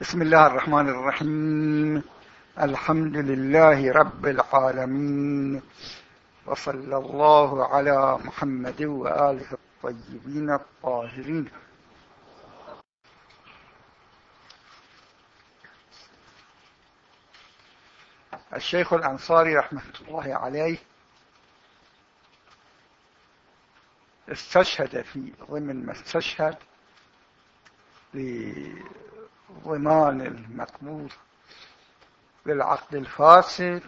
بسم الله الرحمن الرحيم. الحمد لله رب العالمين. وصلى الله على محمد وآله الطيبين الطاهرين. الشيخ الأنصاري رحمة الله عليه استشهد في ضمن ما استشهد ضمان المقبول بالعقد الفاسد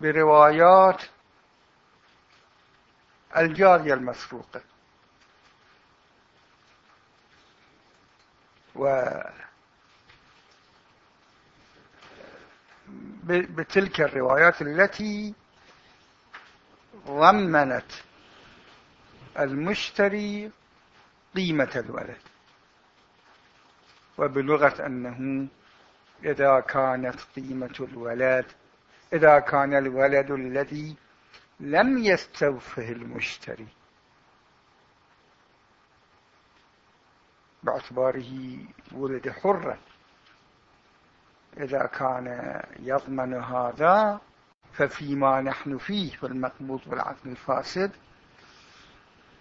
بروايات الجارية المسروقة. و بتلك الروايات التي ضمنت المشتري قيمة الولد. وبلغة أنه إذا كانت قيمة الولد إذا كان الولد الذي لم يستوفه المشتري. باعتباره ولد حرا إذا كان يضمن هذا ففيما نحن فيه في المقبوض والعقد الفاسد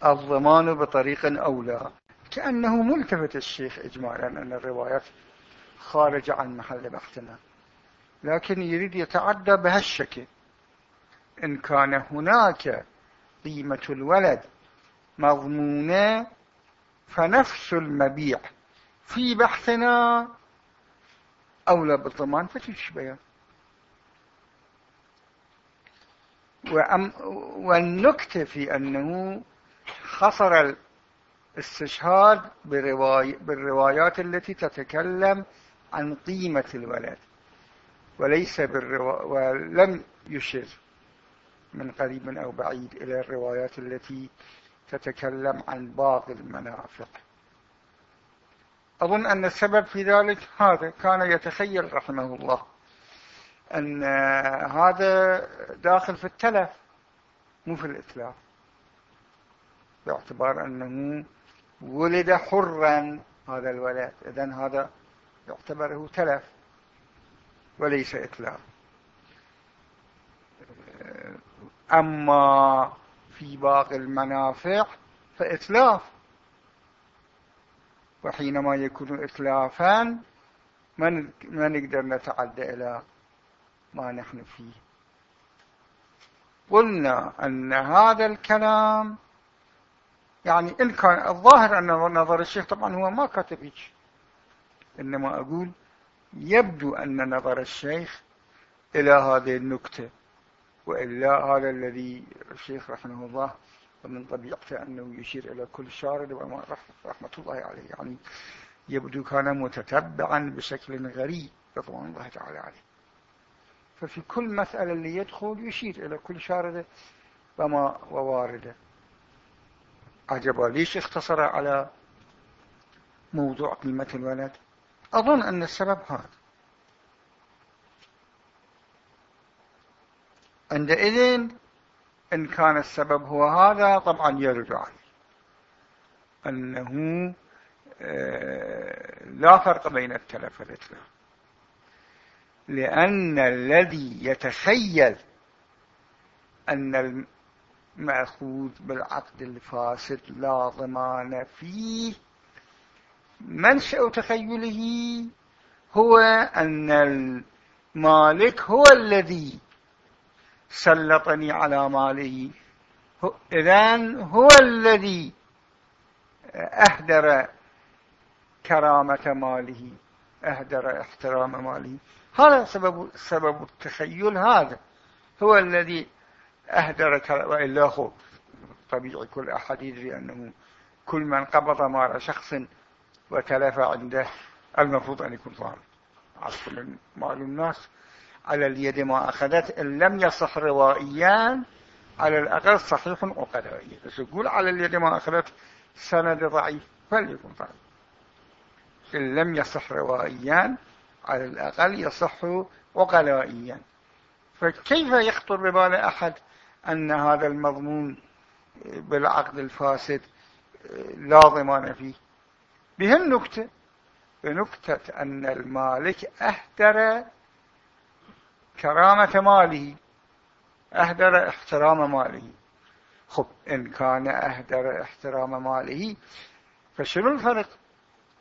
الضمان بطريق أولى. كأنه ملتفت الشيخ إجمالا أن الروايات خارج عن محل بحثنا. لكن يريد يتعدى بهالشكل. إن كان هناك قيمة الولد مضمونة فنفس المبيع في بحثنا أولى بالضمان فتشبه والنكتة في أنه حصر الاستشهاد برواي بالروايات التي تتكلم عن قيمة الولد وليس بالروا... ولم يشر من قريب أو بعيد إلى الروايات التي تتكلم عن باقي المنافع أظن أن السبب في ذلك هذا كان يتخيل رحمه الله أن هذا داخل في التلف مو في الإتلاف باعتبار أنه ولد حرا هذا الولد. إذن هذا يعتبره تلف وليس إتلاف أما في باقي المنافع فإتلاف وحينما يكون إتلافا ما نقدر نتعدى إلى ما نحن فيه. قلنا أن هذا الكلام يعني إن كان الظاهر أن نظر الشيخ طبعا هو ما كاتب هيك إنما أقول يبدو أن نظر الشيخ إلى هذه النكتة وإلا هذا الذي الشيخ رحمه الله ومن طبيعته أنه يشير إلى كل شارد رحمة الله عليه. يعني يبدو كان متتبعا بشكل غريب رضوان الله تعالى عليه. ففي كل مسألة اللي يدخل يشير إلى كل شاردة وما وواردة. عجبا ليش اختصر على موضوع قيمة الولد؟ أظن أن السبب هذا. عندئذ إن كان السبب هو هذا طبعا عليه. أنه آه، لا فرق بين التلف والإتلاف. لأن الذي يتخيل أن المأخوذ بالعقد الفاسد لا ضمان فيه. منشأ تخيله هو أن المالك هو الذي سلطني على ماله. إذن هو الذي أهدر كرامة ماله أهدر احترام ماله. هذا سبب سبب التخيل هذا. هو الذي أهدر وإلا هو طبيعي كل أحد يدري أنه كل من قبض مال شخص وتلف عنده المفروض أن يكون ظالم. عصر مال الناس. على اليد ما أخذت إن لم يصح روائيا على الأقل صحيح عقلائي بس يقول على اليد ما أخذت سند ضعيف فليكن ضعيف إن لم يصح روائيا على الأقل يصح عقلائيا فكيف يخطر ببال أحد أن هذا المضمون بالعقد الفاسد لا ضمان فيه. بهالنكتة بنكتة أن المالك أهدر كرامة ماله أهدر احترام ماله. خب إن كان أهدر احترام ماله فشنو الفرق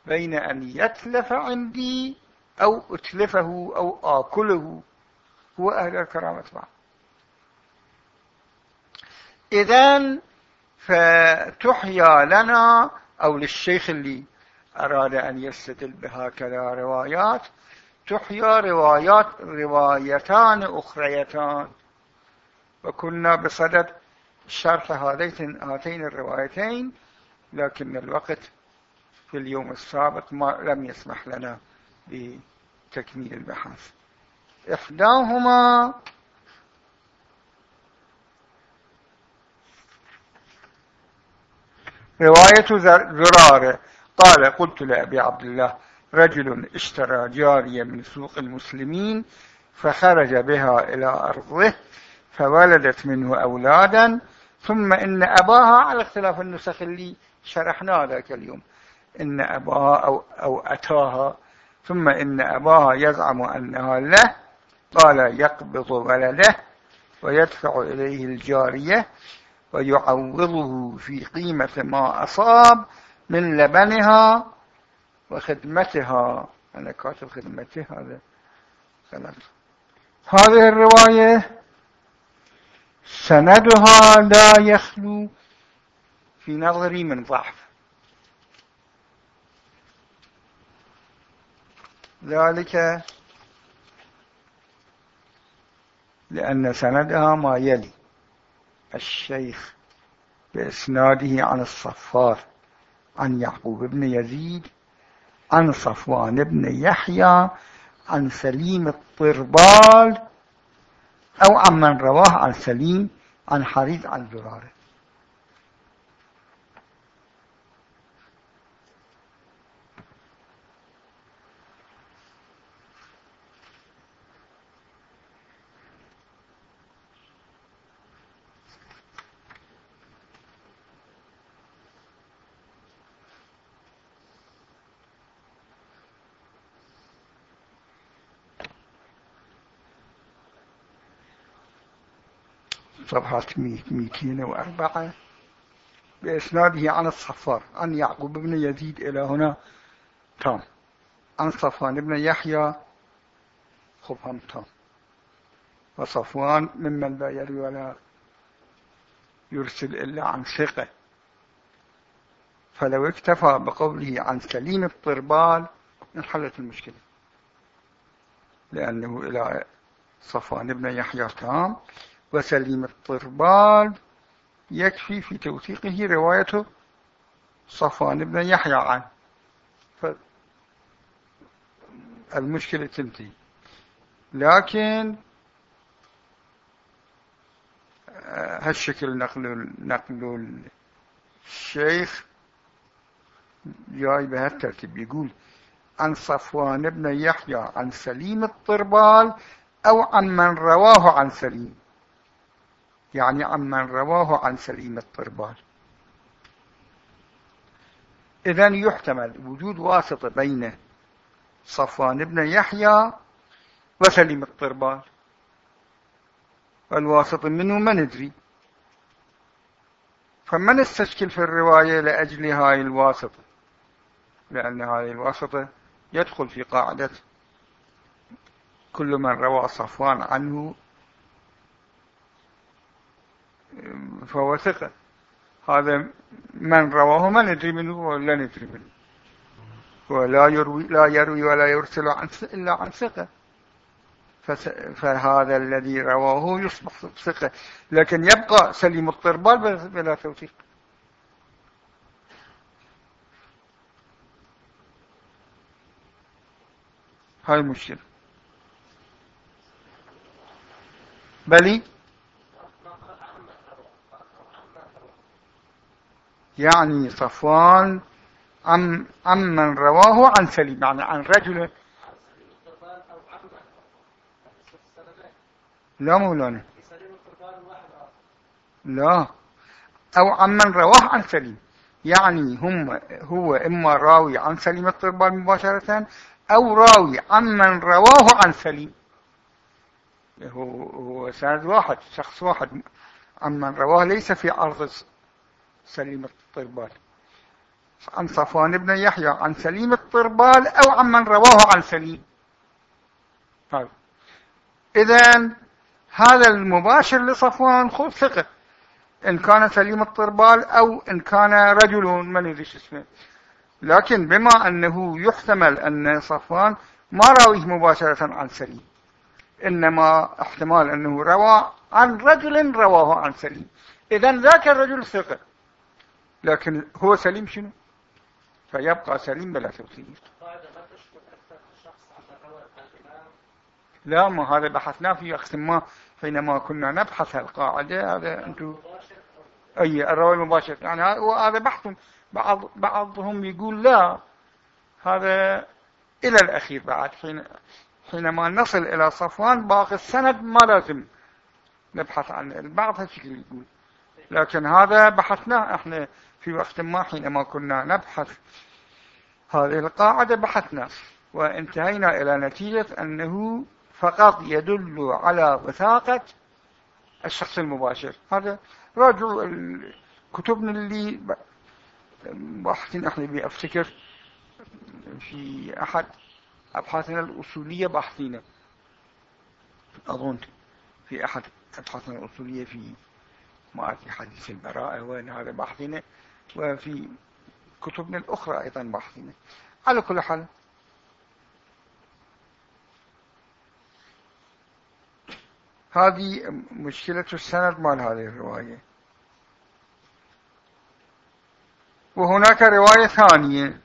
بين أن يتلف عندي أو أتلفه أو آكله؟ هو أهدر كرامة ماله. إذن فتحيا لنا أو للشيخ اللي أراد أن يستدل بهكذا روايات تحيا روايات روايتان أخريتان. وكنا بصدد شرح هاتين الروايتين لكن الوقت في اليوم السابق ما لم يسمح لنا بتكميل البحث. إحداهما رواية زرارة. قال قلت لأبي عبد الله رجل اشترى جارية من سوق المسلمين فخرج بها إلى أرضه فولدت منه أولادا ثم إن أباها على اختلاف النسخ اللي شرحناه ذاك اليوم إن أباها أو, أو أتاها ثم إن أباها يزعم أنها له قال يقبض ولده ويدفع إليه الجارية ويعوضه في قيمة ما أصاب من لبنها وخدمتها. أنا كاتب خدمته هذا غلط هذه الرواية سندها لا يخلو في نظري من ضعف. ذلك لأن سندها ما يلي. الشيخ بإسناده عن الصفار عن يعقوب بن يزيد عن صفوان بن يحيى عن سليم الطربال أو عن من رواه عن سليم عن حريث عن زرارة. صفحة 204 بإسناده عن الصفار عن يعقوب بن يزيد إلى هنا. تام. عن صفوان بن يحيى. خبهم تام. وصفوان ممن لا يروي ولا يرسل إلا عن ثقة. فلو اكتفى بقوله عن سليم الطربال انحلت المشكلة. لأنه إلى صفوان بن يحيى تام. وسليم الطربال يكفي في توثيقه رواية صفوان بن يحيى عنه المشكلة تنتهي. لكن آه، هالشكل نقل نقل الشيخ جاي بهالترتيب. يقول عن صفوان بن يحيى عن سليم الطربال أو عن من رواه عن سليم. يعني عمن رواه عن سليم الطربال إذا يحتمل وجود واسطة بين صفوان بن يحيى وسليم الطربال والواسطة منه ما ندري. فما نستشكل في الرواية لأجل هاي الواسطة لأن هذه الواسطة يدخل في قاعدة كل من روى صفوان عنه فهو ثقة. هذا من رواه ما ندري منه ولا ندري منه. ولا يروي لا يروي ولا يرسل عن إلا عن ثقة. فهذا الذي رواه يصبح ثقة. لكن يبقى سليم الطربال بلا توثيق. هاي مشكلة. بلي؟ يعني صفوان عن عمن رواه عن سليم يعني عن رجل. لا مولانا. لا. أو عمن رواه عن سليم يعني هم هو إما راوي عن سليم الطربال مباشرة أو راوي عمن رواه عن سليم. هو, هو سند واحد شخص واحد. عمن رواه ليس في عرض سليم الطربال. عن صفوان بن يحيى عن سليم الطربال أو عمن رواه عن سليم. هذا إذن هذا المباشر لصفوان خذ ثقة. إن كان سليم الطربال أو إن كان رجل من يدري اسمه لكن بما أنه يحتمل أن صفوان ما راويه مباشرة عن سليم. إنما احتمال أنه روى عن رجل رواه عن سليم. إذن ذاك الرجل ثقة. لكن هو سليم شنو؟ فيبقى سليم بلا توثيق لا ما هذا بحثنا في ما حينما كنا نبحث القاعدة هذا أنتم أي الرواية المباشر يعني هذا بحث بعض بعضهم يقول لا هذا إلى الأخير بعد حين حينما نصل إلى صفوان باقي السند ما لازم نبحث عنه البعض هالشكل يقول. لكن هذا بحثناه إحنا في وقت ما حينما كنا نبحث. هذه القاعدة بحثنا وانتهينا إلى نتيجة أنه فقط يدل على وثاقة الشخص المباشر. هذا راجعوا كتبنا اللي بحثنا إحنا بأفتكر في أحد أبحاثنا الأصولية بحثنا أظن في أحد أبحاثنا الأصولية في مؤاتي حديث البراءة وين هذا بحثنا وفي كتبنا الأخرى أيضا بحثنا. على كل حال. هذه مشكلة السند مال هذه الرواية. وهناك رواية ثانية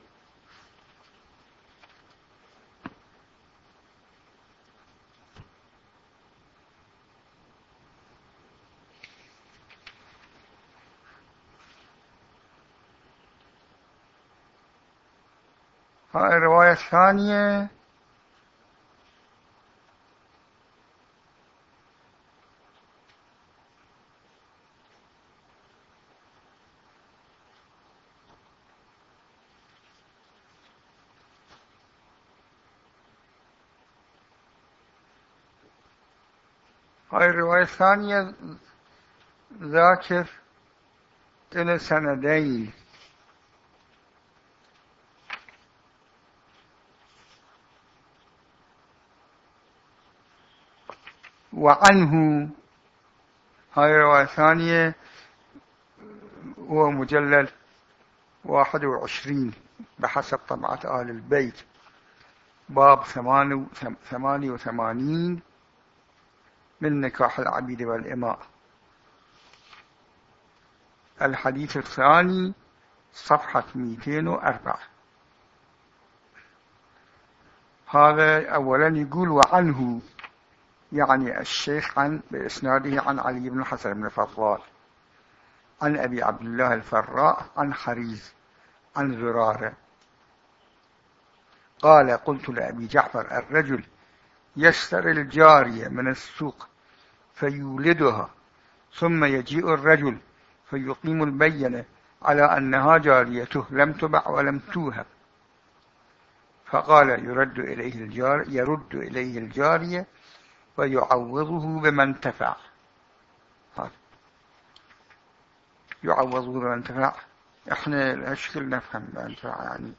هاي الرواية الثانية هاي الرواية الثانية ذاكر إلى سندين وعنه. هاي الرواية الثانية هو مجلد واحد وعشرين بحسب طبعة آل البيت. باب ثمانية وثمانين من نكاح العبيد والإماء. الحديث الثاني صفحة 204 هذا أولا يقول وعنه. يعني الشيخ عن بإسناده عن علي بن حسن بن فضال عن أبي عبد الله الفراء عن حريز عن زرارة. قال قلت لأبي جعفر الرجل يشتري الجارية من السوق فيولدها ثم يجيء الرجل فيقيم البينة على أنها جاريته لم تبع ولم توهب. فقال يرد إليه الجار يرد إليه الجارية ويعوضه بما انتفع يعوضه بما انتفع إحنا الاشكال نفهم انتفع يعني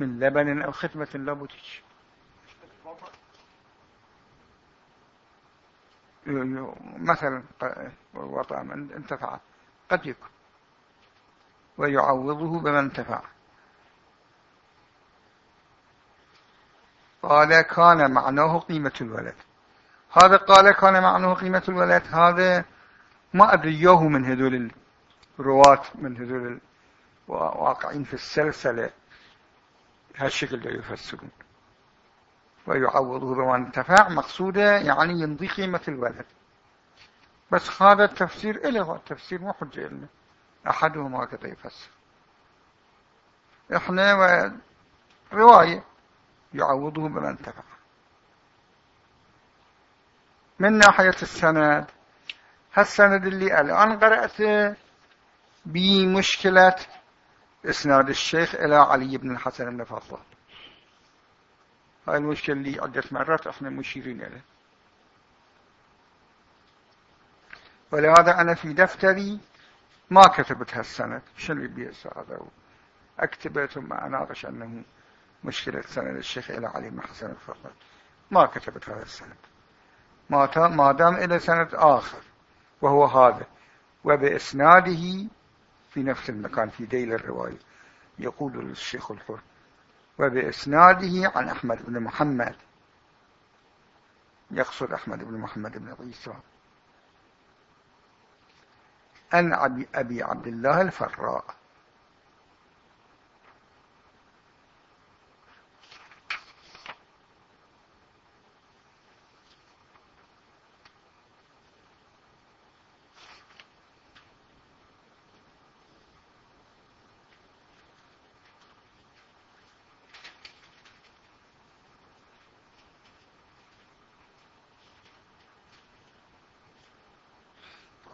من لبن أو ختمة لابوتش مثلا وطأ من انتفع. قد يكون. ويعوضه بما انتفع قال كان معناه قيمة الولد. هذا قال كان معناه قيمة الولد. هذا ما أدري أدريه من هذول الرواة من هذول الواقعين في السلسلة. هالشكل ده يفسرون. ويعوضه بما انتفع مقصودة يعني يمضي قيمة الولد. بس هذا التفسير إله التفسير مو حجة لنا أحدهما كذا يفسر. إحنا رواية يعوضه بما انتفع من ناحية السند؟ هالسند اللي الآن قرأته بمشكلة إسناد الشيخ إلى علي بن الحسن بن فضل هاي المشكلة اللي عدة مرات إحنا مشيرين إليه ولهذا أنا في دفتري ما كتبت هالسنة شنو يبي هذا أكتبه ثم أناقش أنه مشكلة سند الشيخ إلى علي بن حسن الفضل ما كتبت هذا السند. ما دام إلى سند آخر وهو هذا. وبإسناده في نفس المكان في ديل الرواية يقول الشيخ الحر. وبإسناده عن أحمد بن محمد. يقصد أحمد بن محمد بن عيسى. أن أبي عبد الله الفراء.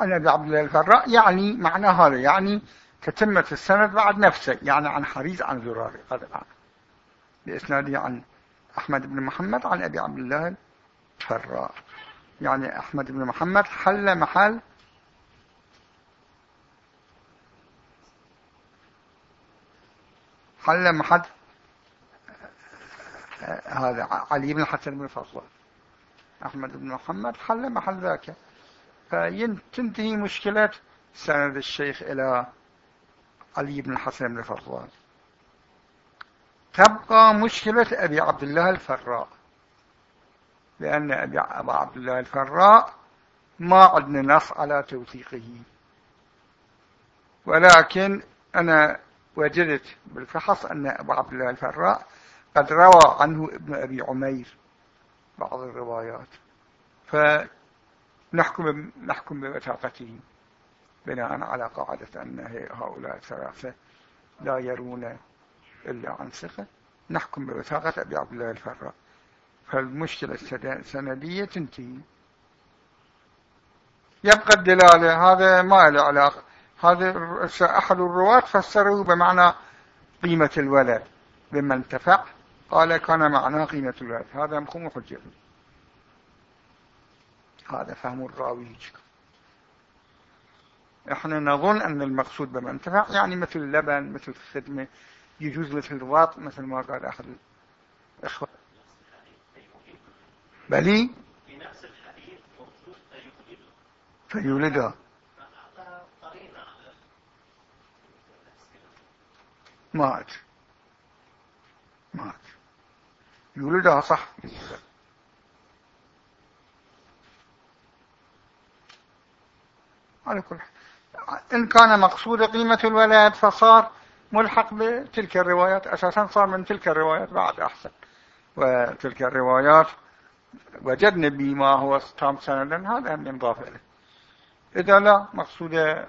عن أبي عبد الله الفراء يعني معنى هذا يعني تتمة السند بعد نفسه يعني عن حريز عن زراري هذا معنى بإسناده عن أحمد بن محمد عن أبي عبد الله الفراء. يعني أحمد بن محمد حل محل حل محل هذا علي بن الحسن بن فضل. أحمد بن محمد حل محل ذاك. فتنتهي مشكلة سند الشيخ إلى علي بن الحسن بن فضلان تبقى مشكلة أبي عبد الله الفراء لأن أبي عبد الله الفراء ما عندنا نص على توثيقه. ولكن أنا وجدت بالفحص أن أبو عبد الله الفراء قد روى عنه ابن أبي عمير بعض الروايات. نحكم نحكم بوثاقته بناء على قاعدة أن هؤلاء الثلاثة لا يرون إلا عن ثقة. نحكم بوثاقة أبي عبد الله الفراء. فالمشكلة السندية تنتهي. يبقى الدلالة هذا ما له علاقة. هذا أحد الرواة فسره بمعنى قيمة الولد. بما انتفع قال كان معناه قيمة الولد. هذا مخوم حجة هذا فهم الراوي إحنا نظن أن المقصود بمنتفع يعني مثل اللبن مثل الخدمة يجوز مثل الواط مثل ما قال احد الإخوة. بلي؟ في نفس الحديث فيولدها مات. مات. يولدها صح. على كل حال. إن كان مقصود قيمة الولد فصار ملحق بتلك الروايات أساسا صار من تلك الروايات بعد أحسن. وتلك الروايات وجدنا بما هو تام سندا هذا من ينضاف إليه. إذا لا مقصود آه،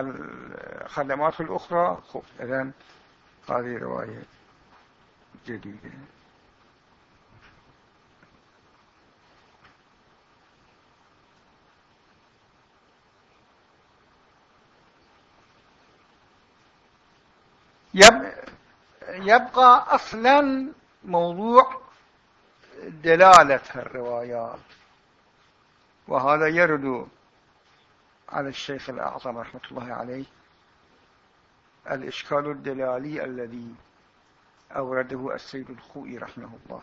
الخدمات الأخرى إذن هذه رواية جديدة. يبقى أصلا موضوع دلالة الروايات. وهذا يرد على الشيخ الأعظم رحمة الله عليه الإشكال الدلالي الذي أورده السيد الخوئي رحمه الله.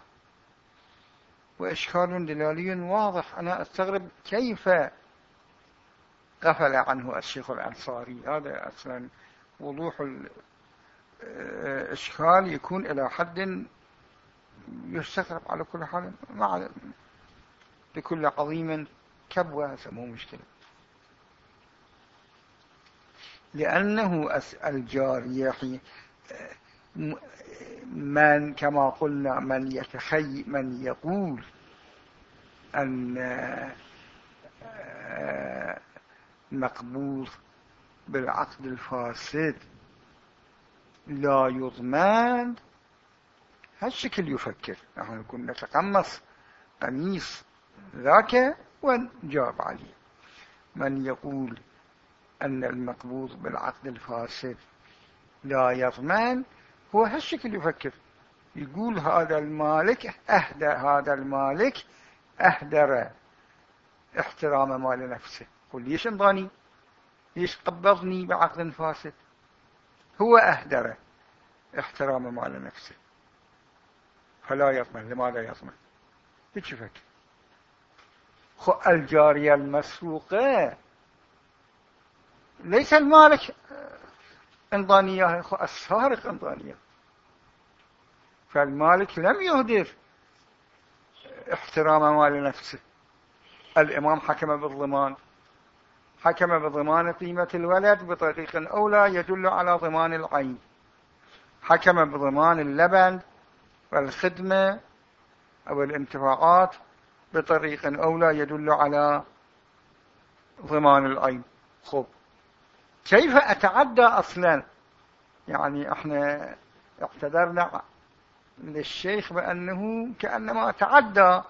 وإشكال دلالي واضح. أنا أستغرب كيف غفل عنه الشيخ الأنصاري. هذا أصلا وضوح إشكال يكون إلى حد يستغرب على كل حال مع لكل عظيم كبوة مو مشكلة. لأنه الجارية من كما قلنا من يتخي من يقول أن آه، مقبول بالعقد الفاسد لا يضمن. هالشكل يفكر. نحن نكون نتقمص قميص ذاك ونجاب عليه. من يقول أن المقبوض بالعقد الفاسد لا يضمن هو هالشكل يفكر. يقول هذا المالك أهدى هذا المالك أهدر احترام مال نفسه. قل ليش انضاني ليش قبضني بعقد فاسد؟ هو أهدر احترام مال نفسه. فلا يضمن لماذا بتشفك خو الجارية المسروقة ليس المالك انضانية السارق انضانية فالمالك لم يهدر احترام مال نفسه. الإمام حكم بالضمان. حكم بضمان قيمة الولد بطريق أولى يدل على ضمان العين. حكم بضمان اللبن والخدمة أو الانتفاعات بطريق أولى يدل على ضمان العين. خب. كيف أتعدى أصلا؟ يعني إحنا اعتذرنا للشيخ بأنه كأنما تعدى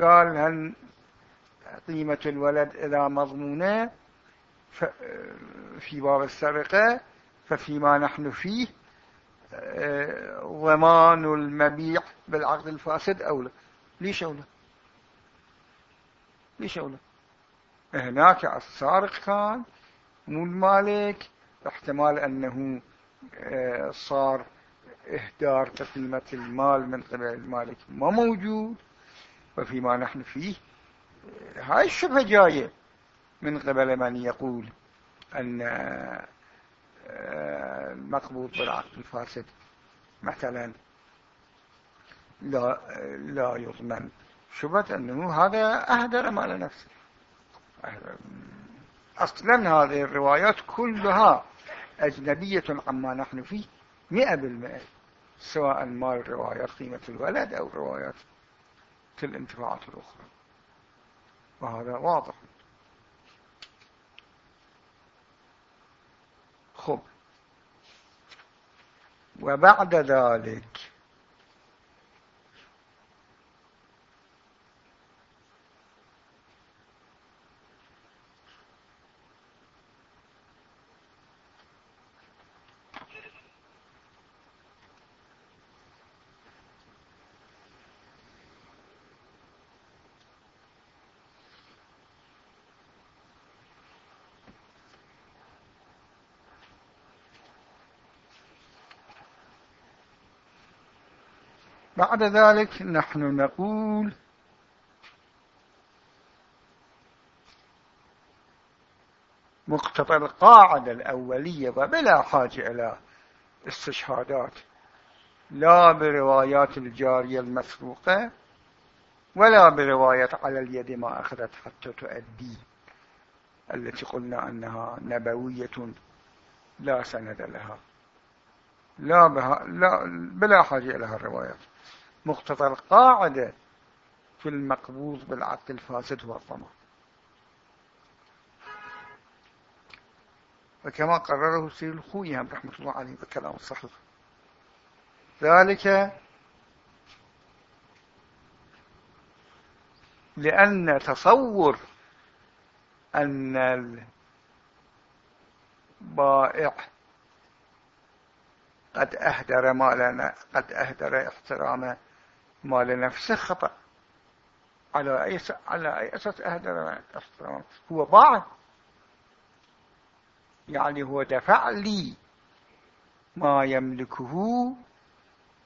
قال هل قيمة الولد إذا مضمونة في باب السرقة ففيما نحن فيه ضمان المبيع بالعقد الفاسد أولى ليش أولى ليش أولى هناك السارق كان مو المالك احتمال أنه صار إهدار قسمة المال من قبل المالك ما موجود. وفيما نحن فيه هاي الشبهة جاية. من قبل من يقول أن المقبوض بالعقد الفاسد مثلا لا لا يضمن. شبهة أنه هذا أهدر مال نفسه. أصلا هذه الروايات كلها أجنبية عما نحن فيه مئة بالمئة سواء مال روايات قيمة الولد أو روايات الانتفاعات الأخرى. وهذا واضح. خب وبعد ذلك بعد ذلك نحن نقول مقتضى القاعدة الأولية وبلا حاجة إلى استشهادات لا بروايات الجارية المسروقة ولا برواية على اليد ما أخذت حتى تؤدي التي قلنا أنها نبوية لا سند لها. لا, بها لا بلا حاجة إلى الروايات مقتضى القاعدة في المقبوض بالعقد الفاسد هو الضمان وكما قرره سيد الخويهم رحمة الله عليه بكلام الصحيح ذلك لأن تصور أن البائع قد أهدر مالنا قد أهدر احترام مال نفسه خطأ. على أي على أي أساس أهدر هو باع يعني هو دفع لي ما يملكه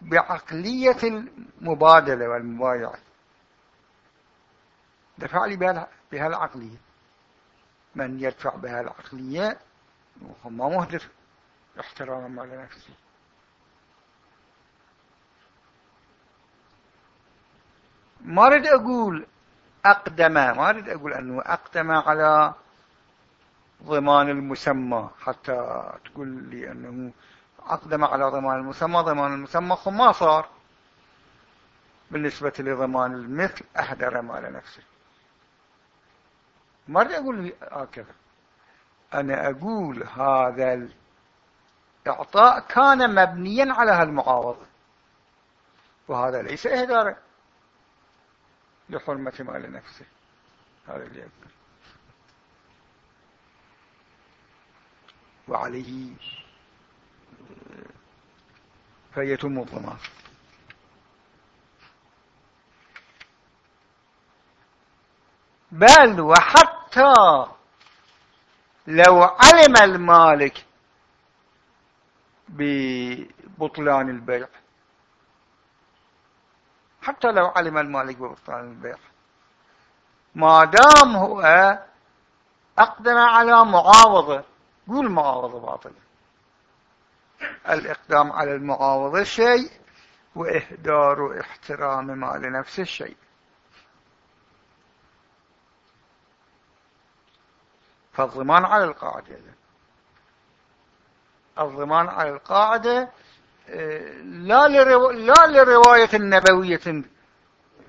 بعقلية المبادلة والمبايعة. دفع لي بها العقلية. من يدفع بها العقلية؟ ما مهدر. احتراما على نفسه. ما أريد أقول أقدم ما أريد أقول أنه أقدم على ضمان المسمى حتى تقول لي أنه أقدم على ضمان المسمى ضمان المسمى ما صار. بالنسبة لضمان المثل أهدر مال نفسه. ما أريد أقول هكذا. أنا أقول هذا الإعطاء كان مبنيا على هالمعاوضة وهذا ليس إهداره لحرمة مال نفسه. هذا اللي يقول وعليه فيتم الضمان بل وحتى لو علم المالك ببطلان البيع حتى لو علم المالك ببطلان البيع. ما دام هو أقدم على معاوضة قول معاوضة باطلة الإقدام على المعاوضة شيء وإهدار احترام مال نفس الشيء. فالضمان على القاعدة. الضمان على القاعدة لا, لرو... لا لرواية النبوية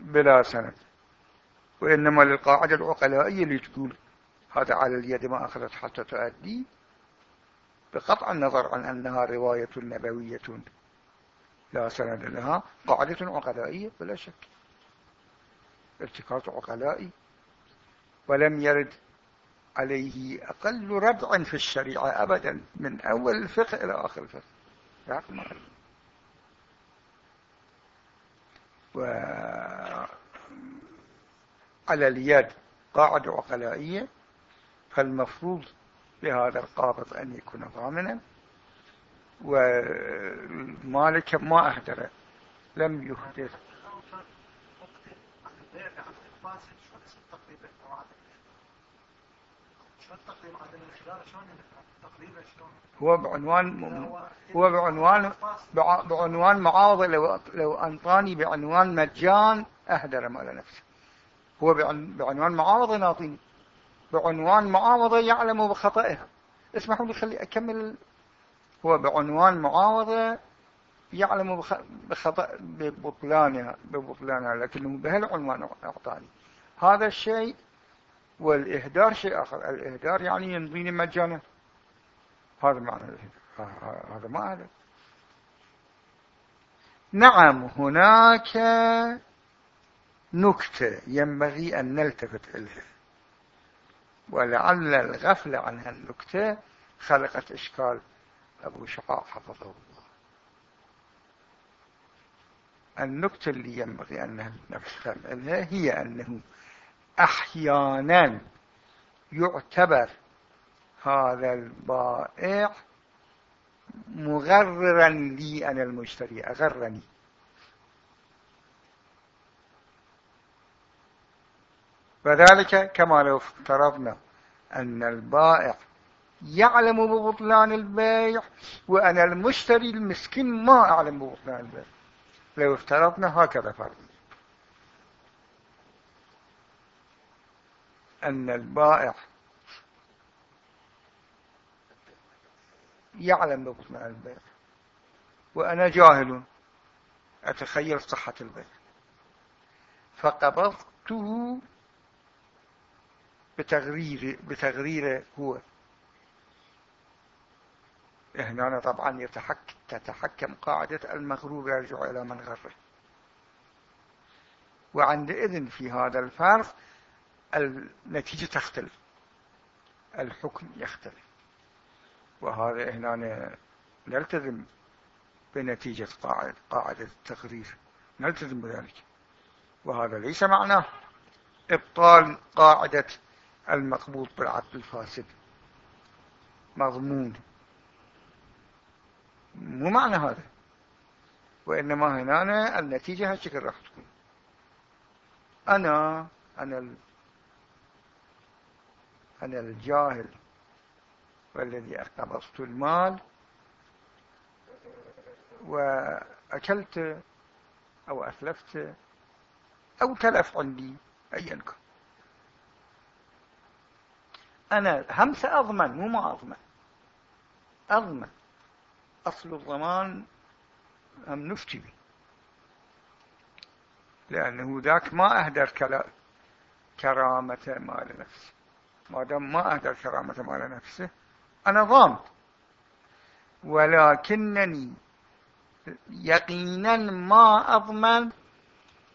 بلا سند وإنما للقاعدة العقلائية اللي تقول هذا على اليد ما أخذت حتى تؤدي بقطع النظر عن أنها رواية نبوية لا سند لها قاعدة عقلائية بلا شك ارتكاز عقلائي ولم يرد عليه أقل ردع في الشريعة أبدا من أول الفقه إلى آخر الفقه. وعلى اليد قاعدة عقلائية فالمفروض لهذا القابض أن يكون ضامنا ومالك ما أهدر لم يهدر. هو بعنوان هو بعنوان بعنوان معاوضة لو لو أنطاني بعنوان مجان أهدر مال نفسه. هو بعنوان معاوضة ناطيني بعنوان معاوضة يعلم بخطئه. اسمحوا لي خلي أكمل. هو بعنوان معاوضة يعلم بخطأ ببطلانها ببطلانها لكنه بهالعنوان أعطاني. هذا الشيء والإهدار شيء آخر. الإهدار يعني ينضيني مجانا هذا معنى الإهدار. هذا ما هذا نعم هناك نكتة ينبغي أن نلتفت إليها. ولعل الغفلة عن هالنكتة خلقت إشكال أبو شقاق حفظه الله. النكتة اللي ينبغي أن نفهم إليها هي أنه أحيانا يعتبر هذا البائع مغررا لي أنا المشتري أغرني. وذلك كما لو افترضنا أن البائع يعلم ببطلان البيع وأنا المشتري المسكين ما أعلم ببطلان البيع. لو افترضنا هكذا فرض أن البائع يعلم ببطلان البيع. وأنا جاهل أتخيل صحة البيع. فقبضته بتغرير بتغريره هو. هنا طبعا يتحكم تتحكم قاعدة المغرور يرجع إلى من غره. وعندئذ في هذا الفرق النتيجة تختلف. الحكم يختلف. وهذا هنا نلتزم بنتيجة قاعدة, قاعدة التقرير. نلتزم بذلك. وهذا ليس معناه إبطال قاعدة المقبوض بالعقد الفاسد. مضمون. مو معنى هذا. وإنما هنا النتيجة هالشكل راح تكون. أنا أنا أنا الجاهل والذي اقتبضت المال وأكلت أو أتلفت أو تلف عندي أيا كان. أنا هم سأضمن مو ما أضمن أضمن. أصل الضمان هم نفتي به لأنه ذاك ما أهدر كرامة مال نفسه ما دام ما أهدر كرامة مال نفسه. أنا ضامن ولكنني يقينا ما أضمن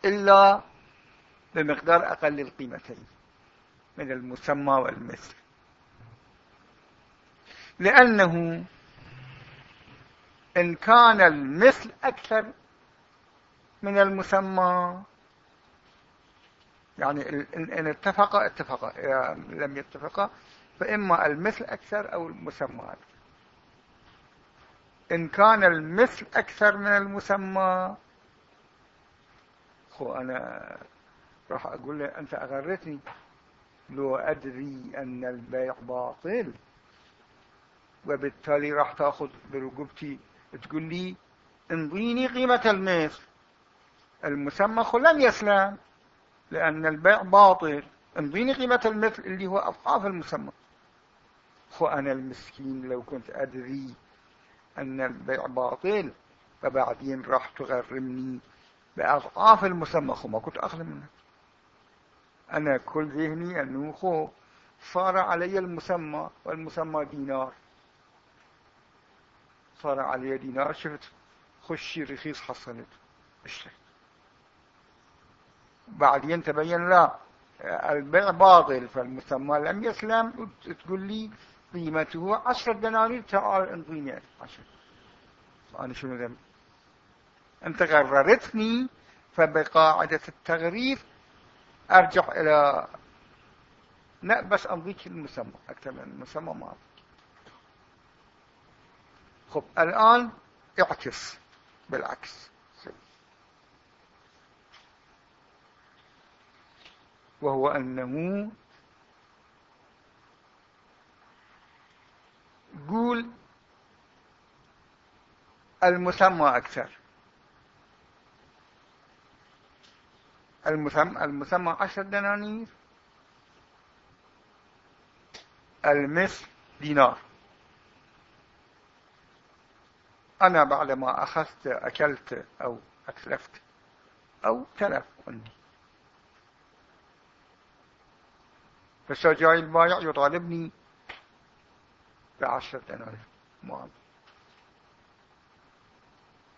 إلا بمقدار أقل القيمتين من المسمى والمثل. لأنه إن كان المثل أكثر من المسمى يعني إن اتفق اتفق لم يتفق فإما المثل أكثر أو المسمى. أكثر إن كان المثل أكثر من المسمى خو أنا راح أقول له أنت أغرتني. لو أدري أن البيع باطل وبالتالي راح تأخذ برقبتي. تقول لي انضيني قيمة المثل. المسمى خو لم يسلم. لأن البيع باطل. انضيني قيمة المثل اللي هو أضعاف المسمى. خو أنا المسكين لو كنت أدري أن البيع باطل فبعدين راح تغرمني بأضعاف المسمى. خو ما كنت أخذ منه. أنا كل ذهني أنه خو صار علي المسمى والمسمى دينار. صار علي دينار شفت؟ خشي رخيص حصلت. اشتريت بعدين تبين لا البيع باطل فالمسمى لم يسلم تقول لي قيمته عشرة دنانير تعال انطيني عشرة أنا شنو ذنب؟ أنت غررتني فبقاعدة التغرير أرجع إلى لا بس أمضيك المسمى أكثر من المسمى ما خب الآن اعكس بالعكس. وهو أنه قول المسمى أكثر. المسمى, المسمى عشر دنانير. المثل دينار. أنا بعدما أخذت أكلت أو أتلفت أو تلف عندي فالسجاي البايع يطالبني بعشرة دنانير ما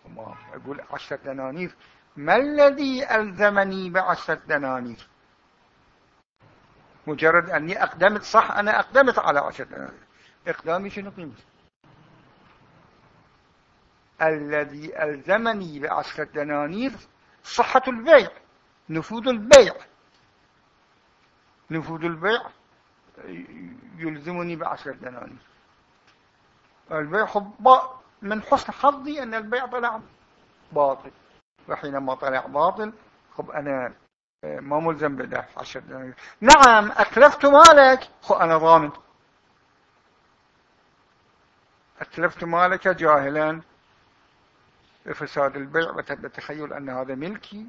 ما أقول عشرة دنانير ما الذي ألزمني بعشرة دنانير مجرد أني أقدمت صح أنا أقدمت على عشرة دنانير إقدامي شنو قيمته الذي ألزمني بعشرة دنانير صحة البيع نفوذ البيع. نفوذ البيع يلزمني بعشرة دنانير. البيع من حسن حظي أن البيع طلع باطل. وحينما طلع باطل خب أنا آه، ما ملزم بدفع عشر دنانير. نعم أتلفت مالك. خب أنا ضامن. أتلفت مالك جاهلا. بفساد البيع بتخيل أن هذا ملكي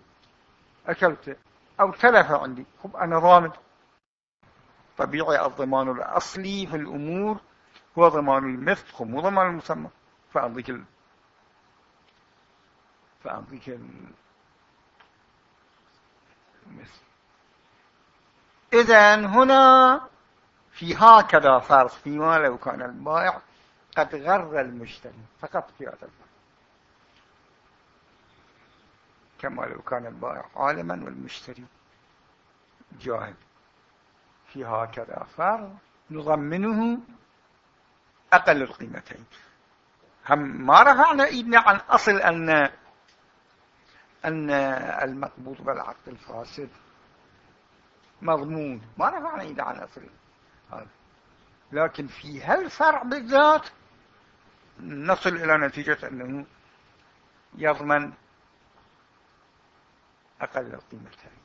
أكلته أو تلف عندي. خب أنا ضامن. طبيعي الضمان الأصلي في الأمور هو ضمان المثل خب مو ضمان المسمى. فأمضيك ال... فأمضيك ال... المثل إذا هنا في هكذا فرض فيما لو كان البائع قد غر المشتري فقط في هذا الفرض كما لو كان البائع عالما والمشتري جاهل. في هكذا فرض نضمنه أقل القيمتين. هم ما رفعنا إيدنا عن أصل أن أن المقبوض بالعقد الفاسد مضمون. ما رفعنا إيدنا عن أصل هذا. لكن في هالفرع بالذات نصل إلى نتيجة أنه يضمن أقل القيمتين.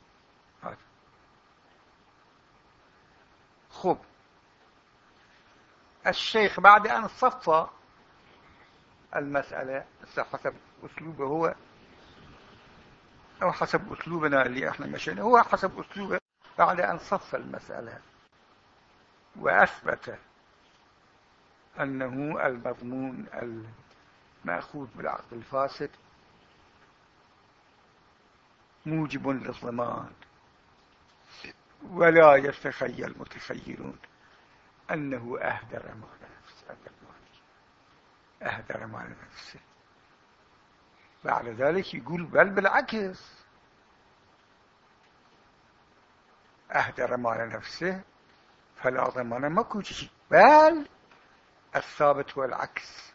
خب. الشيخ بعد أن صفى المسألة حسب أسلوبه هو أو حسب أسلوبنا اللي إحنا مشينا هو حسب أسلوبه بعد أن صف المسألة. وأثبت أنه المضمون المأخوذ بالعقد الفاسد موجب للضمان. ولا يتخيل متخيلون أنه أهدر مال نفسه أهدر مال نفسه بعد ذلك يقول بل بالعكس. أهدر مال نفسه فلا ضمان ماكو شيء بل الثابت هو العكس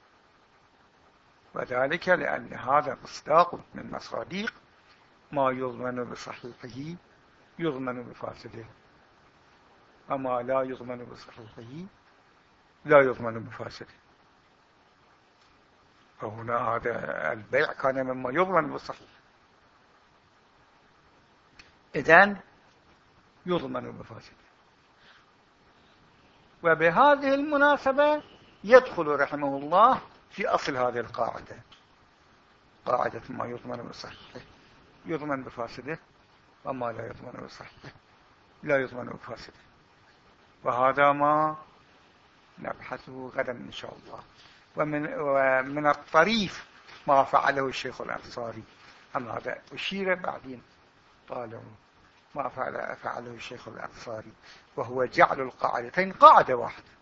وذلك لأن هذا مصداق من مصاديق ما يضمن بصحيحه يضمن بفاسده. أما لا يضمن بصحيحه لا يضمن بفاسده. فهنا هذا البيع كان مما يضمن بالصحيح إذن يضمن بفاسده. وبهذه المناسبة يدخل رحمه الله في أصل هذه القاعدة. قاعدة ما يضمن بصحيحه يضمن بفاسده. وما لا يضمن بصحيحه لا يضمن بفاسده وهذا ما نبحثه غدا إن شاء الله. ومن, ومن الطريف ما فعله الشيخ الأنصاري. أما هذا أشير بعدين. طالعوا ما فعل فعله الشيخ الأنصاري. وهو جعل القاعدتين قاعدة واحدة.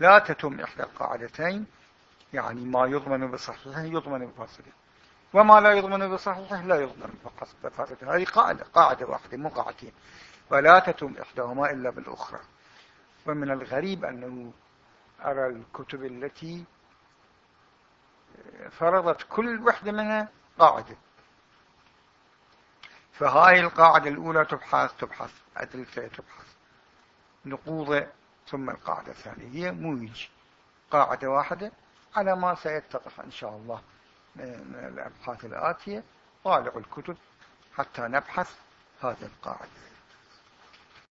لا تتم إحدى القاعدتين. يعني ما يضمن بصحيحه يضمن بفاصله وما لا يضمن بصحيحه لا يضمن بفاصله هذه قاعدة قاعدة واحدة مو قاعدتين. ولا تتم إحداهما إلا بالأخرى. ومن الغريب أنه أرى الكتب التي فرضت كل وحدة منها قاعدة. فهاي القاعدة الأولى تبحث تبحث أدلة تبحث. نقوضة ثم القاعدة الثانية. هي موج. قاعدة واحدة على ما سيتضح إن شاء الله. من الأبحاث الآتية طالع الكتب حتى نبحث هذه القاعدة.